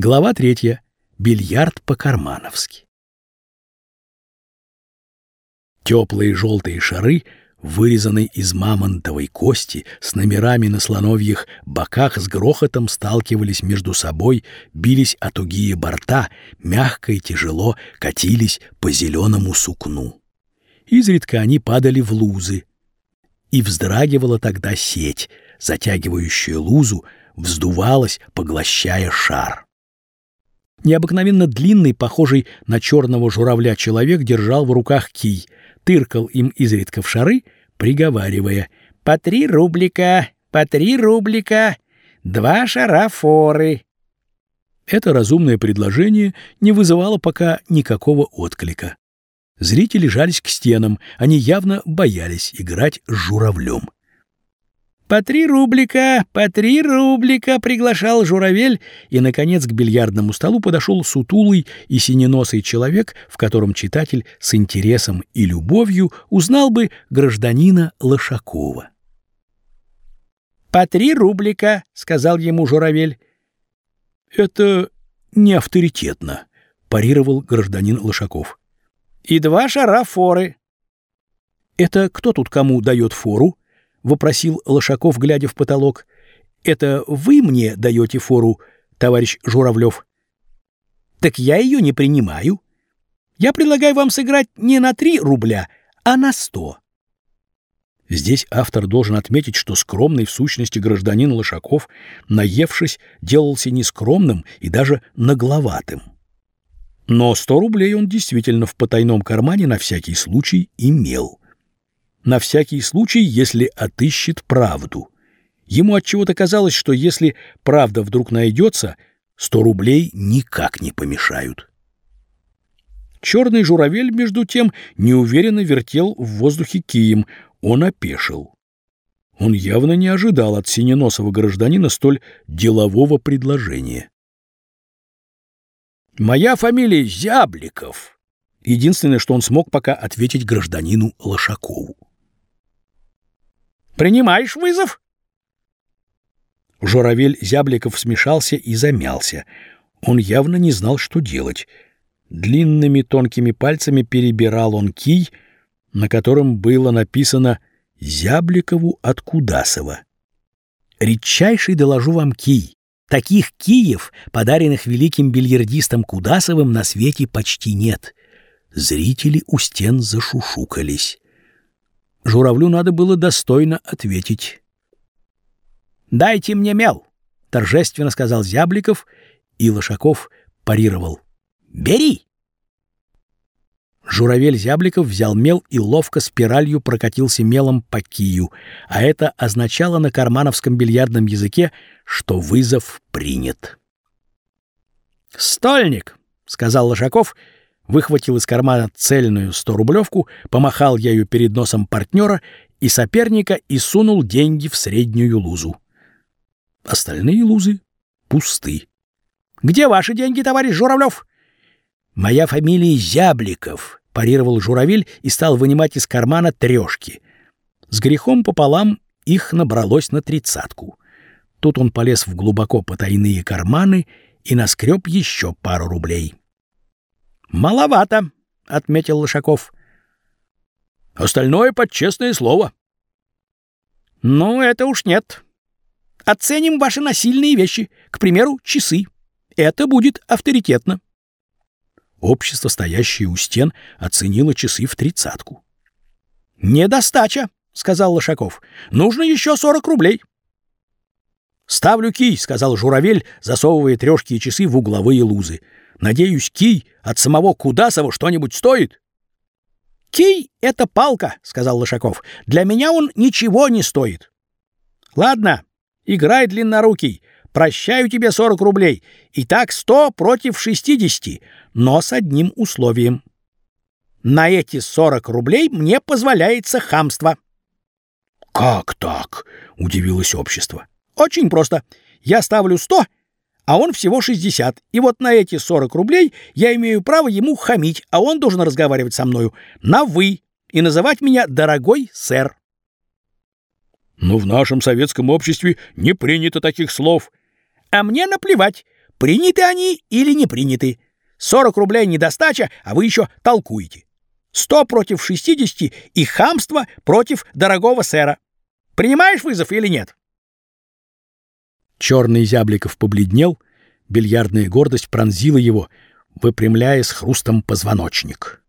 Глава третья. Бильярд по-кармановски. Теплые желтые шары, вырезанные из мамонтовой кости, с номерами на слоновьих боках с грохотом сталкивались между собой, бились о тугие борта, мягко и тяжело катились по зеленому сукну. Изредка они падали в лузы, и вздрагивала тогда сеть, затягивающая лузу, вздувалась, поглощая шар. Необыкновенно длинный, похожий на черного журавля человек держал в руках кий, тыркал им изредка в шары, приговаривая «По три рублика, по три рублика, два шара форы». Это разумное предложение не вызывало пока никакого отклика. Зрители жались к стенам, они явно боялись играть с журавлем. «По три рублика, по три рублика!» — приглашал журавель, и, наконец, к бильярдному столу подошел сутулый и синеносый человек, в котором читатель с интересом и любовью узнал бы гражданина Лошакова. «По три рублика!» — сказал ему журавель. «Это не авторитетно», — парировал гражданин Лошаков. «И два шара форы». «Это кто тут кому дает фору?» — вопросил Лошаков, глядя в потолок. «Это вы мне даете фору, товарищ Журавлев?» «Так я ее не принимаю. Я предлагаю вам сыграть не на три рубля, а на сто». Здесь автор должен отметить, что скромный в сущности гражданин Лошаков, наевшись, делался нескромным и даже нагловатым. Но сто рублей он действительно в потайном кармане на всякий случай имел на всякий случай, если отыщет правду. Ему отчего-то казалось, что если правда вдруг найдется, сто рублей никак не помешают. Черный журавель, между тем, неуверенно вертел в воздухе кием. Он опешил. Он явно не ожидал от синеносого гражданина столь делового предложения. «Моя фамилия Зябликов», — единственное, что он смог пока ответить гражданину Лошакову. Принимаешь вызов?» Журавель Зябликов смешался и замялся. Он явно не знал, что делать. Длинными тонкими пальцами перебирал он кий, на котором было написано «Зябликову от Кудасова». «Редчайший доложу вам кий. Таких киев, подаренных великим бильярдистом Кудасовым, на свете почти нет». Зрители у стен зашушукались. Журавлю надо было достойно ответить. «Дайте мне мел!» — торжественно сказал Зябликов, и Лошаков парировал. «Бери!» Журавель Зябликов взял мел и ловко спиралью прокатился мелом по кию, а это означало на кармановском бильярдном языке, что вызов принят. «Стольник!» — сказал Лошаков — выхватил из кармана цельную сто-рублевку, помахал ею перед носом партнера и соперника и сунул деньги в среднюю лузу. Остальные лузы пусты. «Где ваши деньги, товарищ Журавлев?» «Моя фамилия Зябликов», — парировал Журавель и стал вынимать из кармана трешки. С грехом пополам их набралось на тридцатку. Тут он полез в глубоко потайные карманы и наскреб еще пару рублей. «Маловато», — отметил Лошаков. «Остальное под честное слово». «Ну, это уж нет. Оценим ваши насильные вещи, к примеру, часы. Это будет авторитетно». Общество, стоящее у стен, оценило часы в тридцатку. «Недостача», — сказал Лошаков. «Нужно еще сорок рублей». «Ставлю кий», — сказал Журавель, засовывая трешки и часы в угловые лузы. Надеюсь, кий от самого Кудасова что-нибудь стоит?» «Кий — это палка», — сказал Лошаков. «Для меня он ничего не стоит». «Ладно, играй, длиннорукий. Прощаю тебе сорок рублей. Итак, сто против шестидесяти, но с одним условием. На эти сорок рублей мне позволяется хамство». «Как так?» — удивилось общество. «Очень просто. Я ставлю сто — а он всего 60. И вот на эти 40 рублей я имею право ему хамить, а он должен разговаривать со мною на «вы» и называть меня «дорогой сэр». Но в нашем советском обществе не принято таких слов. А мне наплевать. приняты они или не приняты. 40 рублей недостача, а вы еще толкуете. 100 против 60 и хамство против дорогого сэра. Принимаешь вызов или нет? Черный Зябликов побледнел, бильярдная гордость пронзила его, выпрямляя с хрустом позвоночник.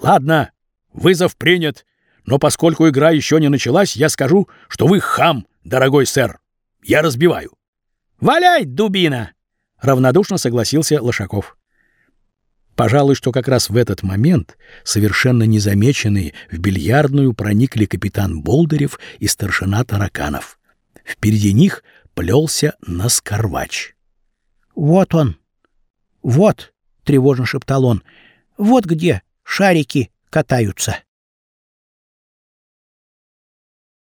«Ладно, вызов принят, но поскольку игра еще не началась, я скажу, что вы хам, дорогой сэр. Я разбиваю». «Валяй, дубина!» — равнодушно согласился Лошаков. Пожалуй, что как раз в этот момент, совершенно незамеченные, в бильярдную проникли капитан Болдырев и старшина Тараканов. Впереди них плелся Наскорвач. «Вот он! Вот!» — тревожно шептал он. «Вот где шарики катаются!»